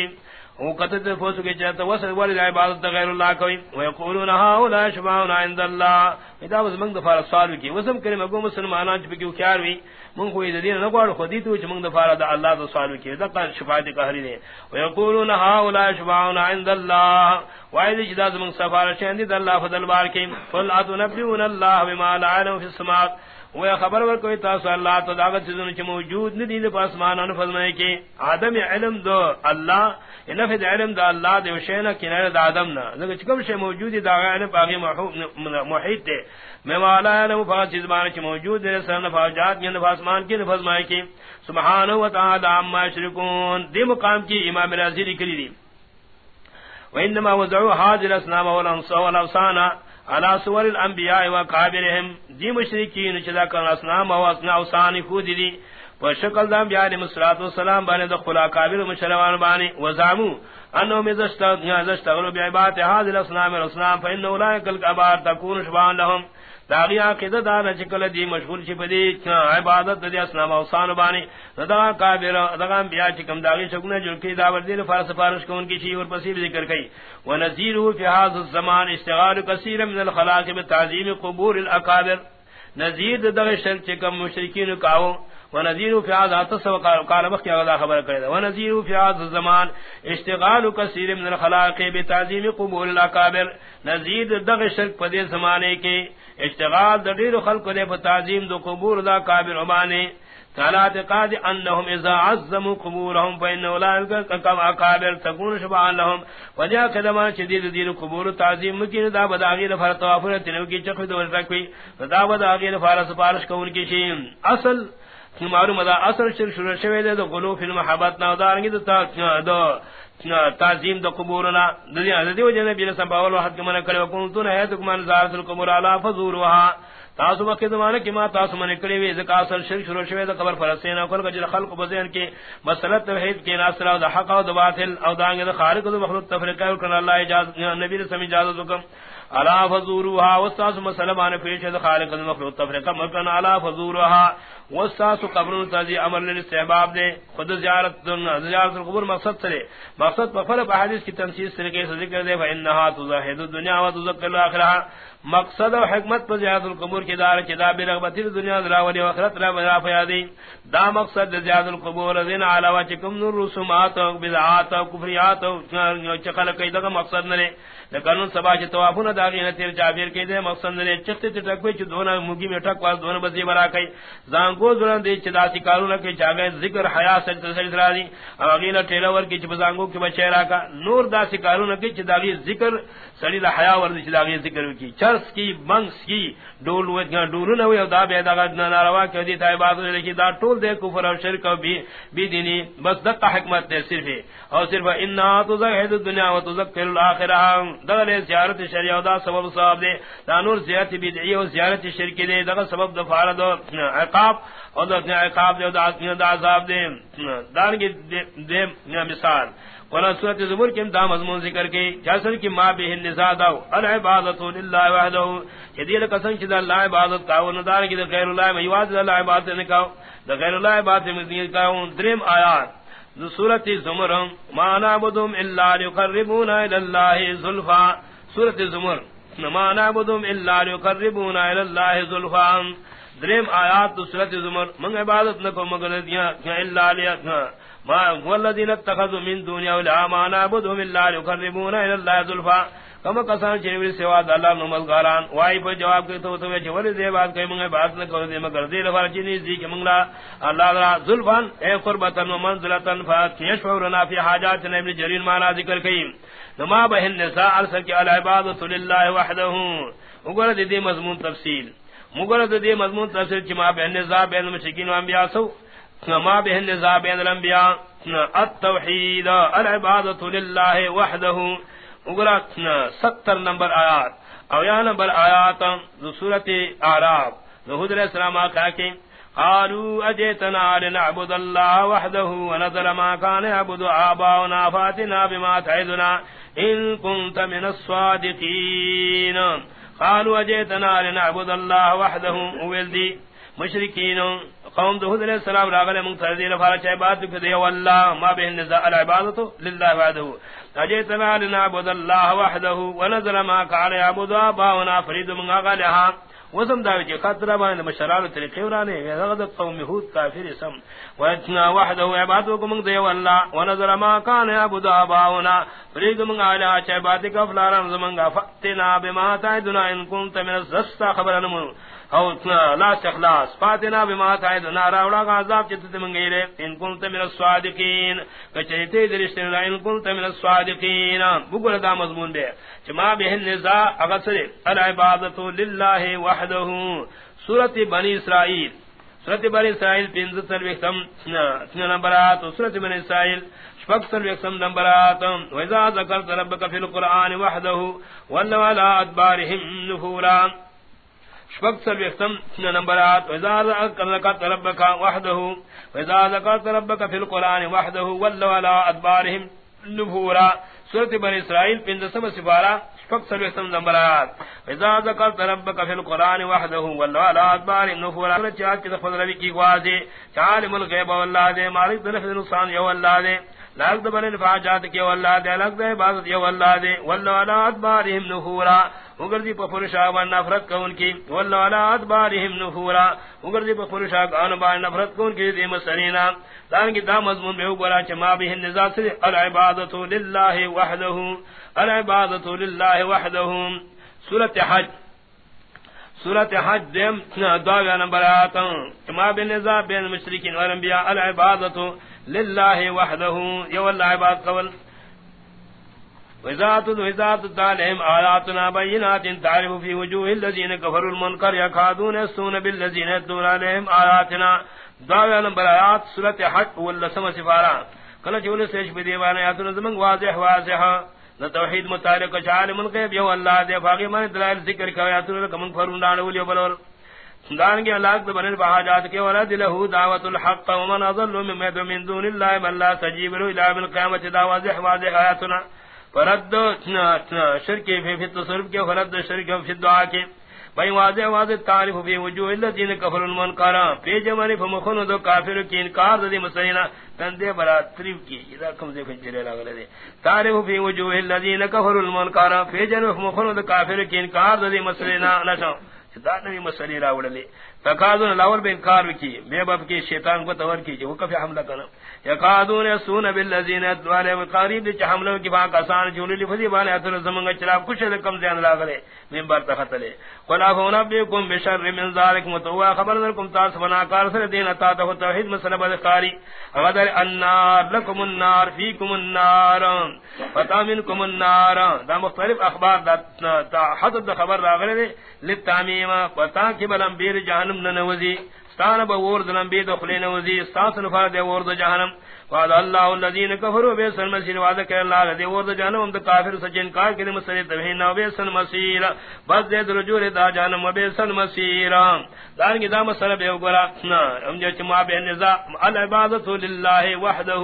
او قطت فوس کے چاہتا وصل والی عبادت غیر اللہ کوئی ويقولون هؤلاء شفعاؤنا عند الله. اذا وز من دفار سوال کی وسم کریم اگو مسلمانان چھ کیو کیار وی من کوئی دین نہ گوڑ خودی تو چھ من دفار دا اللہ دا سوال کی دا شفاعت قہری نے ويقولون هؤلاء شفعاؤنا عند الله. وائد جداز من سفارہ چندی اللہ فضل بار کی قل اتنبئون الله بما لا علم في السماء وہ خبر ور کوئی تاسو اللہ تو دعوت سے چ موجود نہیں دی پاسمان ان فرمائے کہ آدم علم دو اللہ انفد علم دا اللہ دے وشینا کنارے دا آدم نہ لگا چکم شے موجود دا علم باقی محیط دے۔ میں والا علم فقط چیز بان چ موجود ہے سن فاجات یعنی پاسمان کی فرمائے کہ سبحان و تعالی عما یشركون دی مقام کی امام رازی لکھی دی۔ وانما وضعوا هذه الاصنام والانصار على صور الانبیاء و قابرهم دی جی مشرکین چدا کنا اسنام او اسنا اوسان خود دی. پر شکل دام بیان مسرات و سلام بانے خلا قابر مشروان بانے. و زامو انہو مزشتغلو بعبات هذه الاسنام والاسنام فإن اولئك الكبار تكون شبان لهم داغی عقیدہ دا چکل دی مشغول چھ پدی عبادت دی اسلام او سان بانی. دا کابر دا بیا چکم داغی شکنے جو کی داور دی فارس فارس کو ان کی چی اور پسیب ذکر کئی. ونزیرہ فی ھذا الزمان اشتغال کثیر من الخلاق بتعظیم قبور الاکابر. نذیر دا شرک چکم مشرکین کاو ونذير في هذا تسوق قال بخي هذا خبر كذا ونذير في هذا الزمان اشتغال كثير من الخلائق بتعظيم قبور الاكابر نذير دغ شرك پدے زمانے کے اشتغال دیر خلق دے تعظیم دو قبور دا کابر عبانے تعالی اعتقاد انهم اذا عظموا قبورهم فان اولئك كما اكابر تكون شبان لهم. وجاء كلمه شديد دين قبور تعظیم کی دا بداغیر فرت وافر تنو کی چخ دو رکھوی دا بداغیر فارس پارش کون کی شی اصل معلوم دا اثر شر شروع شوی دے دو غلو فی المحبت نا دارنگی دو دو تعظیم دو قبورنا دنیا دے دیو جنہ بینا سنباول وحد کمانا کرے وکنتون ہے تو کمان زارت القبور علا فزور وہا تاسو وقت زمانہ کی ما تاسو من کڑی وی ذکا اثر شر شروع شوی دا قبر فرسینا کل گجل خلق بزین کی مسلط توحید کی ناصر او دا حق او دا باطل او دانگی دا خارق دا مخلوق تفریقہ کرنا اللہ اجازت نبی رسم اجازت حکم الا فزوروها واستاس مسلمان پیش دا خارق خالق المخلوق تفرقه مکن الا فزوروها. واستاس قبر تذی امر للاستحباب دے خود زیارت دن زیارت القبور مقصد سے مقصد پر فرق حدیث کی تنصیص طریقے سے ذکر دے فانها تزهد الدنيا وتذكر الاخره مقصد و حکمت پر زیاد القبور کی دار چدا برغبت دنیا دراولی و اخرت لا بنا فیادی دا مقصد زیاد القبور ذین علاوہ چکم نور رسومات و بدعات و کفریات و چقل کئی دغه مقصد نہ لکنن سبا چ توافن داغی نہ تیر جابر کے دے، مقصد نے چتے ٹک پہ چ دونا مگی میں ٹک واس دونا بزی برا کئی۔ زان کو دوران دے چ داسی کارو نہ کہ جاگے ذکر، حیا سچ سچ راضی اگیلا ٹیلور کی چ بزانگو کے بچے کا، نور داسی کارو نہ کہ چ ذکر، سڑی دا حیا ور چ داغی ذکر کی چرس کی منگس کی ڈول و ڈول نہ ہوئی دا بے دا ناروا کہ دی تای بات لکھی دا ٹول دے کفر اور شرک بھی بھی دینی، بس دت حکمت دے صرف اور صرف ان تو زہد الدنیا و تذکر الاخرہ دغه زیارت شریعه دا سبب صاحب دے۔ دا نور زیارت بدعی او زیارت شرک دے دغه سبب د فارد عقاب او د عقاب دے دا عذاب دے۔ دان کی دے مثال۔ قرآن سورت زبور کے دا مضمون ذکر کے جیسن کی ما به النزاع دا العبادت لله وحده جدید قسم چدا اللہ عبادت کا ندار کی غیر اللہ میں یواز اللہ عبادت نے کہا غیر اللہ عبادت میں کہا دریم آیات۔ سورت زمر ما نعبدهم الا ليقربونا الى الله زلفا۔ سورت زمر، ما نعبدهم الا ليقربونا الى الله زلفا۔ دریم آیات سورت زمر من عبادت نہ کو مگر دیا الا لیا ما هو الذين اتخذوا من دنيا ولا ما نعبدهم الا ليقربونا الى الله زلفا۔ کم کسان چیوری سوا د اللہ نو ملګران وای په جواب کې تو ته چې ولې بات کوي موږ بات نه کوو دې مگر دې لپاره چې نږدې کې موږ الله تعالی ذلفان اے قربتن و منزلتن فیشورنا فی حاجات ابن جریر معنا ذکر کړي نما به النساء ارسل کی العبادت لله وحده وګوره دې مضمون تفصیل۔ مگر دې مضمون تفصیل چې ما به النساء بین المشرکین و انبیاء سو ما به النساء بین الانبیاء التوحید العبادت لله وحده اگرا ستر نمبر آیات، او یا نمبر آیات سورت آراب نحود علیہ السلام آقا کی قالوا اجیتنا لنعبد اللہ وحده ونظر ما كان يعبد آباؤنا فاتنا بما تعدنا، ان كنت من الصادقين قالوا اجئتنا لنعبد الله وحده. ولدي مشرکین، قوم دہود علیہ السلام راغلے منتظر لفارہ چاہے بات دیو اللہ ما بہ نزا العبادت لله وحده. اجئتنا لنعبد الله وحده. ونزل ما قال يعبد آباؤنا، فريد من غلها وزم دا وجه خطر بان مشرال طریقے ورانے غد قوم یہود کافر سم. واتنا وحده عبادتكم من ذي والله ونظر ما كان يعبد آباؤنا. فرید على اغلها فلارم زمن غفتنا بما تعدنا ان كنت من الزست خبرنا او لا اخلاص. فاتنا بما تعد نارا ولا عذاب چت منگیرے ان کنت من الصادقین. کچریتے درشتے ان کنت من الصادقین. بگل دا مضمون دے. چما به النزاع اغسر العبادت للہ وحده سورۃ بنی اسرائیل. سورۃ بنی اسرائیل پنز سرویکم نمبرات سورۃ بنی اسرائیل شفق سرویکم نمبرات وَإِذَا ذَكَرْتَ رَبَّكَ فِي الْقُرْآنِ وَحْدَهُ وَلَّوَ عَلَىٰ أَدْبَارِهِمْ نُفُورًا شفق سر وختم نمبرات وذا ذكرك ربك وحده وذا ذكرت ربك في القران وحده ولوا على ادبارهم نفورا سورۃ بنی اسرائیل پندسم سپارہ شفق سر وختم نمبرات وذا ذكرت ربك في القران وحده ولوا على ادبارهم نفورا چاہت کی فضل ربی کی واضح عالم الغیب والله دے، مالک نفع نقصان یو اللہ دے۔ لاگ دبن فاجات کی والله دے، لگ دے عبادت یو اللہ دے۔ ولوا على ادبارهم نفورا۔ اگردی پا فرشا بان نفرت کون کی؟ واللہ علا ادبارهم نفورا۔ اگردی پا فرشا کون بان نفرت کون کی؟ دیم سرینا دانگی دا مضمون بے اگرا چما بھی النزا سے العبادت للہ وحده العبادت للہ وحده سورت حج۔ سورت حج دیم دعوی نمبر آتا ہوں۔ چما بھی النزا بین مشرکین والانبیاء، العبادت للہ وحده یو اللہ عباد قول. وذات وذات تعلم آياتنا بينات تعرف في وجوه الذين كفروا المنكر يكادون يسون بالذين يدون عليهم آياتنا دعوة نمبر آيات سورة حق واللسم سفارا. کله چې ولې سېش په دیوانه آیاتونه واضح واضح. نہ توحید متعلق عالم الغیب یو اللہ دے باقی من دلائل ذکر کرے آیاتونه کمن فرون دان ولي بلور. دان کے اللہ کے بنن بہاجات کے ولد له دعوت الحق ومن اضل ممن من دون الله من لا تجيب له الى القيامه دعوه واضح واضح آیاتنا. فرد شرک فی فی تصرف کے فرد شرک فی دعا کے. بھائی واضح واضح تعریف فی وجوہ الذین کفر المنکر پی جمعنی فمخن دو کافر کی انکار دی مسئلہ. تندے برا تریف کی. اذا کم دے فنجرے جی لگلے دے. تعریف فی وجوہ الذین کفر المنکر پی جمعنی فمخن دو کافر کی انکار دی مسئلہ. نشاؤ دا نبی مسئلہ راوڑلے تقاضون لاول بے انکار کی، بے باب کی، شیطان کو تور کی، جو کفی حملہ کرنا. یقادون یسون بالذین ادوالے وقاریب دی حملہ کی باق آسان جولی لی فضی بانے اتر زمانگا چلا کچھ کم زیان لاغلے من بار تختلے قلا فونبیکم بشر من ذالک متوا خبر درکم تاس فناکار سر دین اتاتا توحید مسئلہ بدخاری غدر النار، لکم النار، فیکم النار، فتا منکم النار. دا مختلف اخبار دا حضر دا خبر راغلے لتامیم فتا کبلن بیر جہنم جہنم ننوزی ستان با ورد لنبی دخلی نوزی ستاس نفار دے ورد جہنم۔ وعد اللہ الذین کفروا بے سن مسیر وعد کہ اللہ دے ورد جہنم، ہم کافر سچن کار کہ مسئلے توحید نو بے سن مسیر بس دے رجوع دا جہنم بے سن مسیر دار کی دا مسئلہ بے گورا۔ ہم جو چما بے نظام العبادت للہ وحدہ۔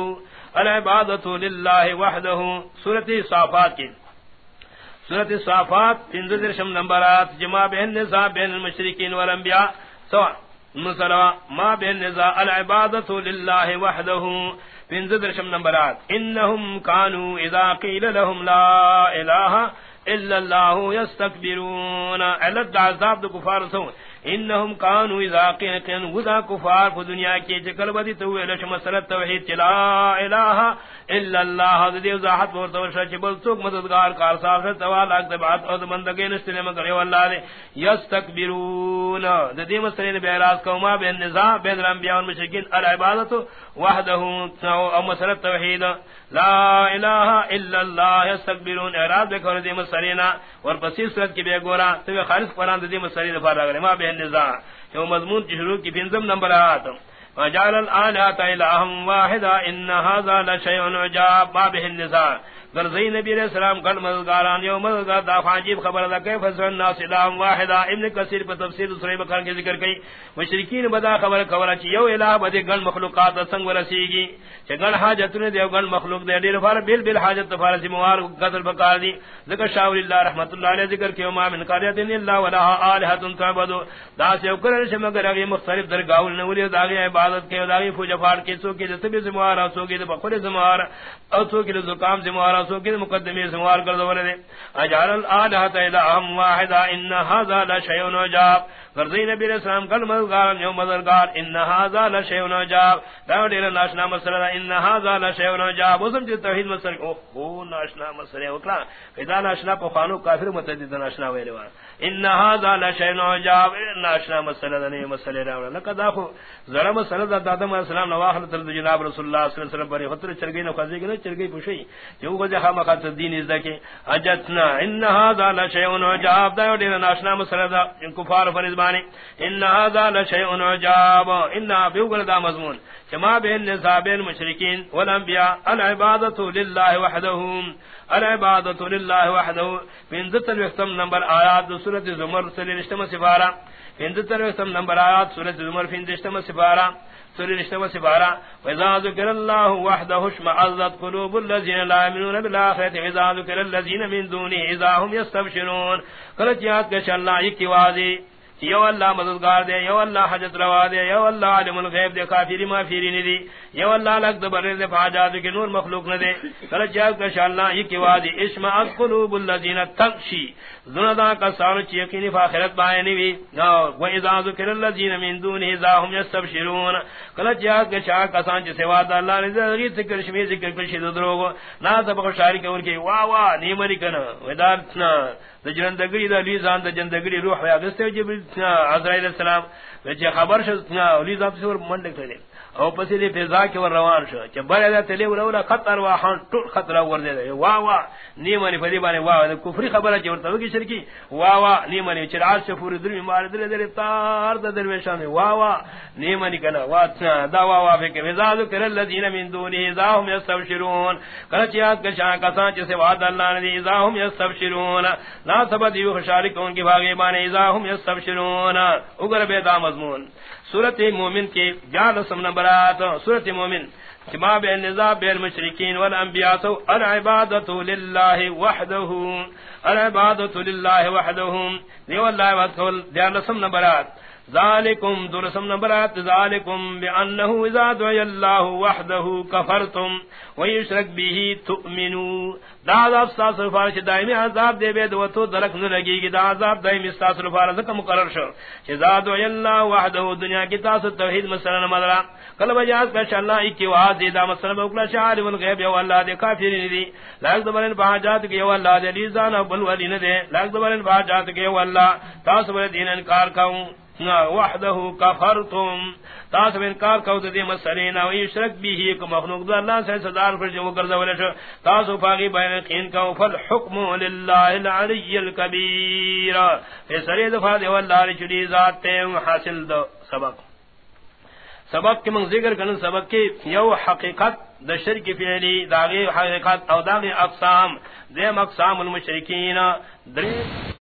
العبادت للہ وحدہ۔ سورۃ صافات کی۔ سورۃ صافات تین درشم نمبرات۔ جمع بین نساء بین المشرکین والانبیاء۔ سوا. مسلوا ما بین نزا العبادت للہ وحدہ. پنز درشم نمبرات. انہم کانو اذا قیل لهم لا الہ الا اللہ یستکبرون. علت عذاب دو کفار سو. انہم کانو اذا قیل وذا کفار پا دنیا کی چکل بدی تو لش مسلط توحید چلا الہ الا اللہ ذی وضاحت ورتہ ورشا چبل سوک مددگار کار صاحب سے توال اگ بعد اور بندگی نستنے مگر اللہ نے یستکبرون۔ ذی مسلین بے اعراض قوما بین نزاع بین الانبیاء والمشرکین العبادت وحدہ او مسلط توحید۔ لا الہ الا اللہ، یستکبرون۔ اعراض بے کور ذی مسلینا اور پسی صورت کی بے گورا، تو خالص قران ذی مسلین فارغ ما بین نزاع جو مضمون شروع کی پنجم نمبر آتا وجعل الآلات إلهم واحدا إن هذا لشيء عجاب. ما به النساء غرزی نبی علیہ السلام کل مددگاران یو مددگار دا فاجیب خبر دا کیف سن الناس الہم واحدا ابن کثیر پر تفسیر سورہ بقرہ کے ذکر کی مشرکین بدا خبر خبر چ یو الہ بدی گن مخلوقات سنگ ورسیگی۔ چ گن حاجت دیو گن مخلوق دے۔ دیر فار بل بل حاجت فار سموار قتل بقار دی۔ ذکر شاول اللہ رحمت اللہ علیہ ذکر کیو ما من قریت الا ولا الہ تعبد دا سے کر سے مگر اگے مختلف درگاہوں نے ولی دا عبادت کے دا فوج فار کے سو کے سبھی سموار سو کے بخور سموار او سو کے زکام سموار تاسو کی مقدمی سوار کر دو ولے اجال الالہ الہم واحدا ان ھذا لشیء عجاب. فرضی نبی علیہ السلام کل مددگار یوم مددگار ان ھذا لشیء نجاب دا دیر ناشنا مسئلہ ان ھذا لشیء نجاب وسم چې توحید مسئلہ او ناشنا مسئلہ وکړه. اذا ناشنا په خانو کافر متعدد ناشنا ویلو ان ھذا لشیء عجاب. ناشنا مسئلہ نہیں مسئلہ راولا لقد اخو زرم مسئلہ دا آدم علیہ السلام نواخل تر جناب رسول اللہ صلی اللہ علیہ وسلم بری خطر چرگی نو خزی گنے چرگی پوشی. جو گجا ہم خاطر دین از دکے اجتنا، ان ھذا لشیء عجاب. دا دیر ناشنا مسئلہ دا. کفار فرض بانی. ان هذا لشيء عجاب. ان بيقول دا مضمون. كما بين نساب المشركين والانبياء العباده لله وحده العباده لله وحده من ذتل وختم نمبر آیات، سورۃ زمر سے رشتہ سفارہ من ذتل وختم نمبر آیات، سورۃ زمر فین رشتہ سفارہ سورۃ رشتہ سفارہ واذا ذکر الله وحده اشمئزت قلوب الذين لا يؤمنون بالاخره واذا ذکر الذين من دونه اذا هم يستبشرون۔ قالت یاد کہ اللہ کی یو اللہ مددگار دے، یو اللہ حجت روا دے، یو اللہ عالم الغیب دے، کافری ما فیری ندی یو اللہ لک دبر دے، فاجات کے نور مخلوق نہ دے۔ کل جاگ کہ یہ کی وادی اسم قلوب الذین تخشی۔ ذندا کا سار چ یقین فاخرت بائے نی و اذا ذکر الذین من دون اذا هم یستبشرون. کل جاگ کہ شاہ کا سان چ سوا اللہ نے ذکر شمی ذکر کر شی دروغ. نہ سب شاری کہ ان کی، وا وا نی مری کنا. ودارتنا جندگری دا لیزان دا جندگری روح یا دستے جبریل عزرائیل السلام. خبر شد لیزان پسور منڈک کرے او پسی دی فضا کی ور روان شو چ بڑے دا تلی ور ور خطر وا ہن ټول خطر ور دے وا وا نی منی فدی باندې وا دا کفر خبره چ ورته کی شرکی وا وا نی منی چ راز شفور در مار در در تار د درویشان وا وا نی منی کنا وا دا وا وا فک فضا ذکر الذین من دونه ذا هم یستبشرون کلا چ یاد کشا کسان چ سے وعد اللہ نے ذا هم یستبشرون لا سبد یو خشارک ان کی بھاگے بانے اذا ہم یستبشرون اگر بے دا مضمون. سورت مومن کے جان سم برات سورت مومن. جما بین نظام بین مشرکین والانبیاء تو العبادت للہ وحده العبادت للہ وحده دیو اللہ وحدہ. جان سم نبرات ذالکم درسم نبرات، ذالکم بانه اذا دعى الله وحده كفرتم ويشرك به تؤمنوا دا عذاب ساس فارش دائمی عذاب دے بے دو تو درک نہ لگی گی، دا عذاب دائمی ساس فارش کا مقرر شو۔ اذا دعى الله وحده دنیا کی تاس توحید مسئلہ مدرا۔ کل بجاز کا شاء اللہ کی واہ دے، دا مسئلہ اوکلا شعار الغیب یا اللہ دے کافر دی۔ لاگ دبرن بہاجات کے یو اللہ دے ریزان بل ولی نہ دے۔ لاگ دبرن بہاجات کے یو اللہ تاس بر دین انکار کاؤں۔ وحده كفرتم تاس من کار کو دے مسرینا و یشرک به کو مخلوق دو اللہ سے صدار پر جو کر زول تاس فاغی بین قین کا فل حکم للہ العلی الکبیر. فسری دفا دے والله چڑی ذات تے حاصل دو سبق. سبق کے من ذکر کرن سبق کی یو حقیقت د شرک فعلی داغی حقیقت او داغی اقسام. دیم اقسام المشرکین. در